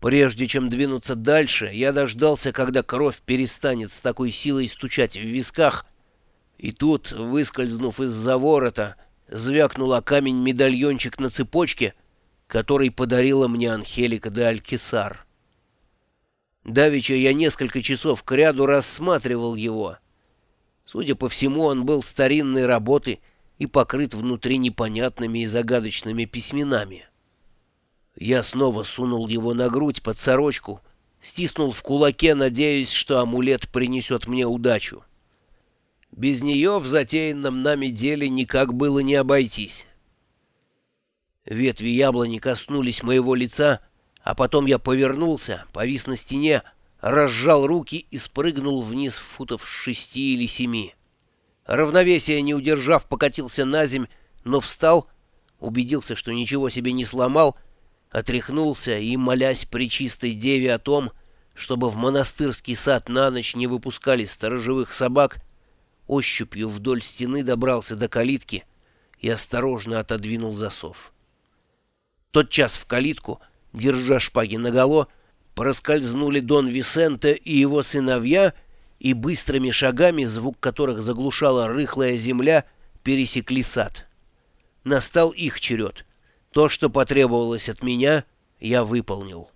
Прежде чем двинуться дальше, я дождался, когда кровь перестанет с такой силой стучать в висках, и тут, выскользнув из-за ворота, звякнула камень медальончик на цепочке, который подарила мне Анхелика де Алькисар. Давеча я несколько часов кряду рассматривал его. Судя по всему, он был старинной работы и покрыт внутри непонятными и загадочными письменами. Я снова сунул его на грудь под сорочку, стиснул в кулаке, надеясь, что амулет принесет мне удачу. Без нее в затеянном нами деле никак было не обойтись. Ветви яблони коснулись моего лица, а потом я повернулся, повис на стене, разжал руки и спрыгнул вниз футов шести или семи. Равновесие не удержав, покатился на земь, но встал, убедился, что ничего себе не сломал, отряхнулся и, молясь при чистой деве о том, чтобы в монастырский сад на ночь не выпускали сторожевых собак, ощупью вдоль стены добрался до калитки и осторожно отодвинул засов. Тот час в калитку, держа шпаги наголо, проскользнули Дон Висенте и его сыновья, и быстрыми шагами, звук которых заглушала рыхлая земля, пересекли сад. Настал их черед. То, что потребовалось от меня, я выполнил.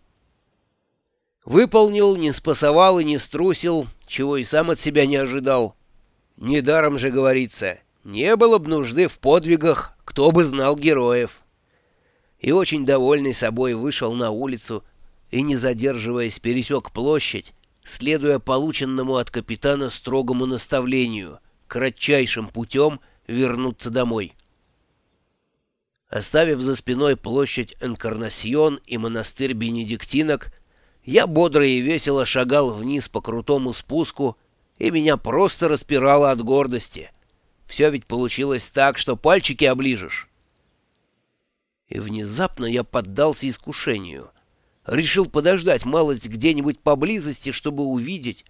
Выполнил, не спасовал и не струсил, чего и сам от себя не ожидал. Недаром же говорится, не было бы нужды в подвигах, кто бы знал героев. И очень довольный собой вышел на улицу и, не задерживаясь, пересек площадь, следуя полученному от капитана строгому наставлению, кратчайшим путем вернуться домой. Оставив за спиной площадь Энкарнасьон и монастырь Бенедиктинок, я бодро и весело шагал вниз по крутому спуску, и меня просто распирало от гордости. Все ведь получилось так, что пальчики оближешь. И внезапно я поддался искушению. Решил подождать малость где-нибудь поблизости, чтобы увидеть,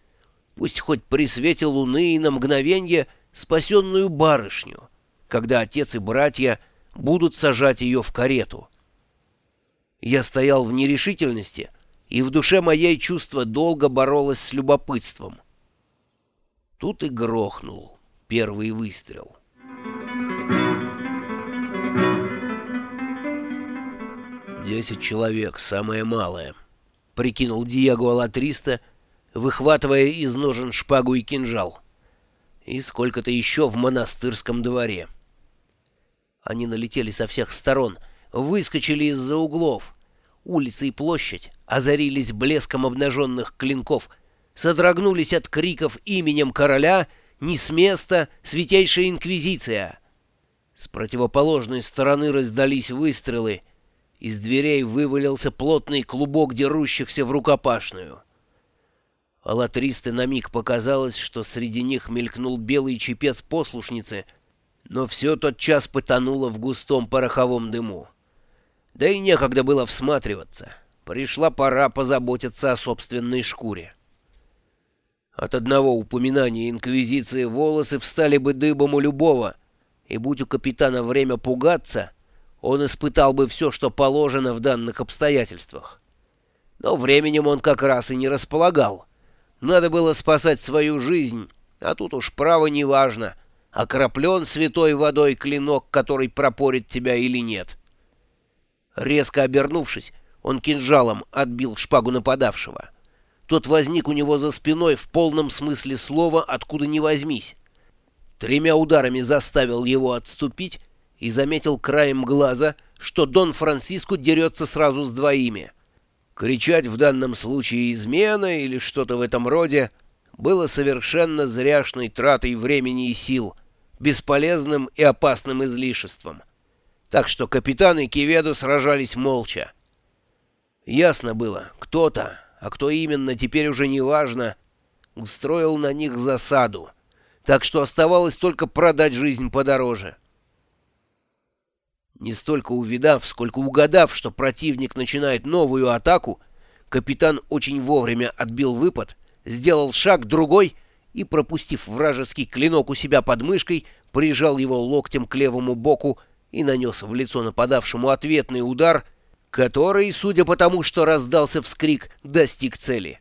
пусть хоть при свете луны и на мгновенье, спасенную барышню, когда отец и братья будут сажать ее в карету. Я стоял в нерешительности, и в душе моей чувство долго боролось с любопытством. Тут и грохнул первый выстрел. «Десять человек, самое малое», — прикинул Диего Алатриста, выхватывая из ножен шпагу и кинжал. «И сколько-то еще в монастырском дворе». Они налетели со всех сторон, выскочили из-за углов. Улица и площадь озарились блеском обнаженных клинков — содрогнулись от криков именем короля «Не с места! Святейшая Инквизиция!» С противоположной стороны раздались выстрелы. Из дверей вывалился плотный клубок дерущихся в рукопашную. Алатристы на миг показалось, что среди них мелькнул белый чепец послушницы, но все тот час потонуло в густом пороховом дыму. Да и некогда было всматриваться. Пришла пора позаботиться о собственной шкуре. От одного упоминания Инквизиции волосы встали бы дыбом у любого, и будь у капитана время пугаться, он испытал бы все, что положено в данных обстоятельствах. Но временем он как раз и не располагал. Надо было спасать свою жизнь, а тут уж право не важно, окроплен святой водой клинок, который пропорит тебя или нет. Резко обернувшись, он кинжалом отбил шпагу нападавшего. Тот возник у него за спиной в полном смысле слова «откуда ни возьмись». Тремя ударами заставил его отступить и заметил краем глаза, что Дон Франциско дерется сразу с двоими. Кричать в данном случае «измена» или что-то в этом роде было совершенно зряшной тратой времени и сил, бесполезным и опасным излишеством. Так что капитан и Киведу сражались молча. Ясно было, кто-то, а кто именно, теперь уже не важно, устроил на них засаду, так что оставалось только продать жизнь подороже. Не столько увидав, сколько угадав, что противник начинает новую атаку, капитан очень вовремя отбил выпад, сделал шаг другой и, пропустив вражеский клинок у себя под мышкой, прижал его локтем к левому боку и нанес в лицо нападавшему ответный удар — который, судя по тому, что раздался вскрик, достиг цели.